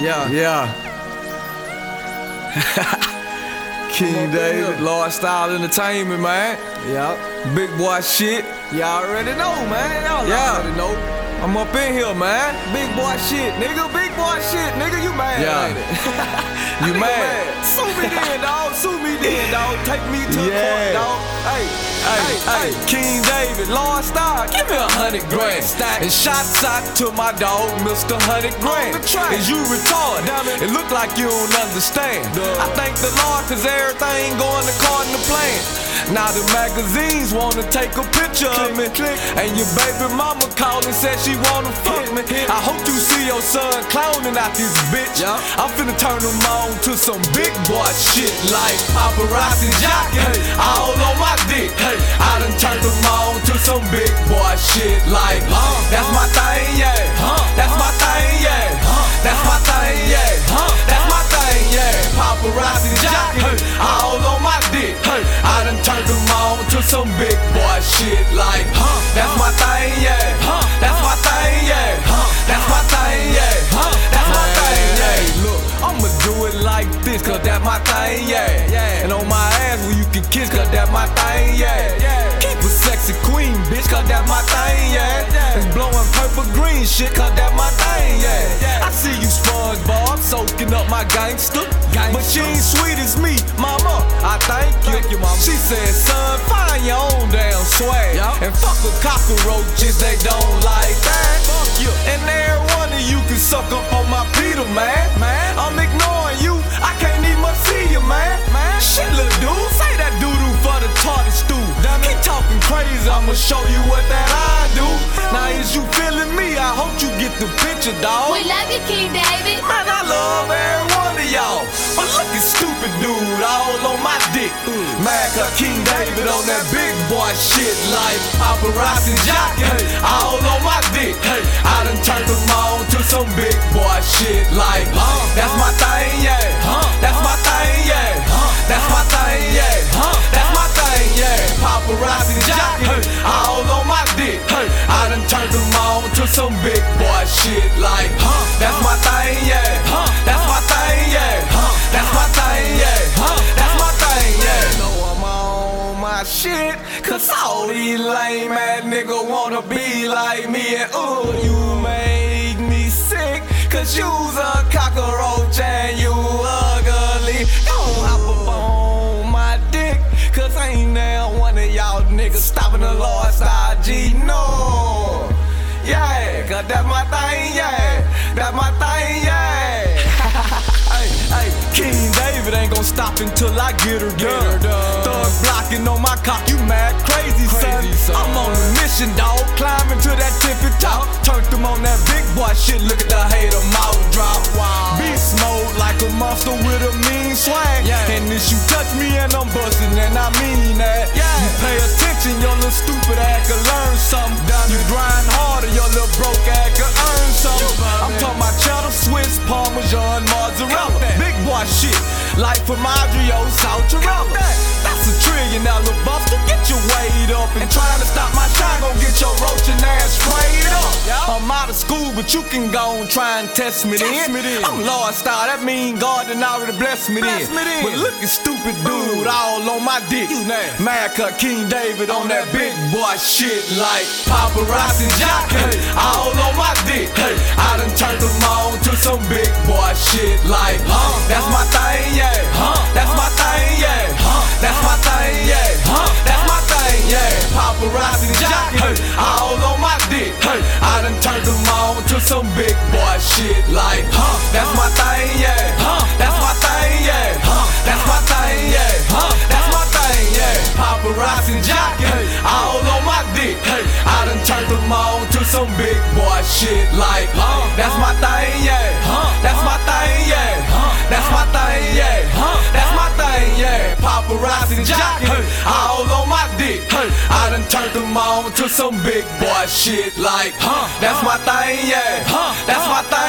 Yeah, yeah. King David, Lord Style Entertainment, man. Yep. Big boy shit. Y'all already know, man. Y'all Yeah. already know. I'm up in here, man. Big boy shit, nigga. Big boy shit, nigga. You mad? Yeah. You Nigga mad? Sue me then, dog. Sue me then, dog. Take me to Yeah. court, dog. Hey, Hey, hey, King David, Lord Star, give me a hundred grand. Stack. And shots out to my dog, Mr. Hundred Grand. On the track. Is you retarded? It. It look like you don't understand. I thank the Lord cause everything going according to plan. Now the magazines wanna take a picture of me. And your baby mama called and said she wanna fuck me. I hope you see your son clowning out this bitch. I'm finna turn him on to some big boy shit like paparazzi jockey. All on my dick. I done turned them on to some big boy shit like. That's my thing, yeah. Some big boy shit like, huh? That's my thing, yeah. Huh? That's my thing, yeah. Huh? That's my thing, yeah. Huh? That's my thing, yeah. Look, I'ma do it like this, cause that my thing, yeah. Yeah. And on my ass where you can kiss, cause that my thing, yeah. Yeah. Keep a sexy queen, bitch, cause that my thing, yeah. Yeah. And blowing purple green shit, cause that my thing, yeah. Yeah. I see you SpongeBob soaking up my gangster. But she ain't sweet as me, mama. I thank you. Thank you, mama. Cockroaches, they don't like that. Fuck you. And every one of you can suck up on my Peter, man. Man. I'm ignoring you. I can't even see you, man. Man. Shit, little dude. Say that doo-doo for the tardy stew. Keep talking crazy. I'ma show you what that do. Now, is you feeling me? I hope you get the picture, dog. We love you, King David. Man, I love every one of y'all. But look at stupid dude all on my dick. Mm. Mad cause King David on that big boy shit like paparazzi jockey. All on my dick. Hey, I done turned them on to some big some big boy shit like, huh? That's my thing, yeah. Huh? That's my thing, yeah. Huh? That's my thing, yeah. Huh? That's my thing, yeah. Know I'm on my shit, cause all these lame ass nigga wanna be like me and ooh, you make me sick, cause you's a cockroach and you ugly. Don't hop up on my dick, cause ain't there one of y'all niggas stopping the Lord Star G, no. Yeah, cause that's my thing, yeah. That's my thing, yeah. hey, hey, King David ain't gon' stop until I get her, get her. Duh. Thug blocking on my cock, you mad crazy, son. Crazy, son. I'm on a mission, dog. Climbing to that tippy top. Turned them on that big boy shit. Look at the hater mouth drop. Wow. Beast mode like a monster with a mean swag. Yeah. And if you touch me and I'm busting, and I mean that. Yeah. You pay attention, your little stupid ass can learn something. You grind little broke ass can earn about I'm talking about cheddar, Swiss, Parmesan, mozzarella. Big boy shit, like from Adrio, South Count that. That's a trillion dollar buster. Get your weight up and trying to stop my shine. Gon' get your roaching ass sprayed up. I'm out of school, but you can go and try and test me then. I'm Lord Star, that mean God done already blessed me Bless then. But look at stupid dude all on my dick. Mad cut King David on that big boy shit like paparazzi some big boy shit like, huh? That's my thing, yeah. Huh? That's my thing, yeah. Huh? That's my thing, yeah. Huh? That's my thing, yeah. Paparazzi. Hey, all on my dick. Hey, I done turned them on to some big boy shit like, huh? That's my thing, yeah. Huh? That's my thing, yeah. Huh? That's my thing, yeah. Huh? That's my thing, yeah. Paparazzi. Hey, all on my I done turned them on to some big boy shit like, huh? That's my thing, yeah. Huh? That's my thing,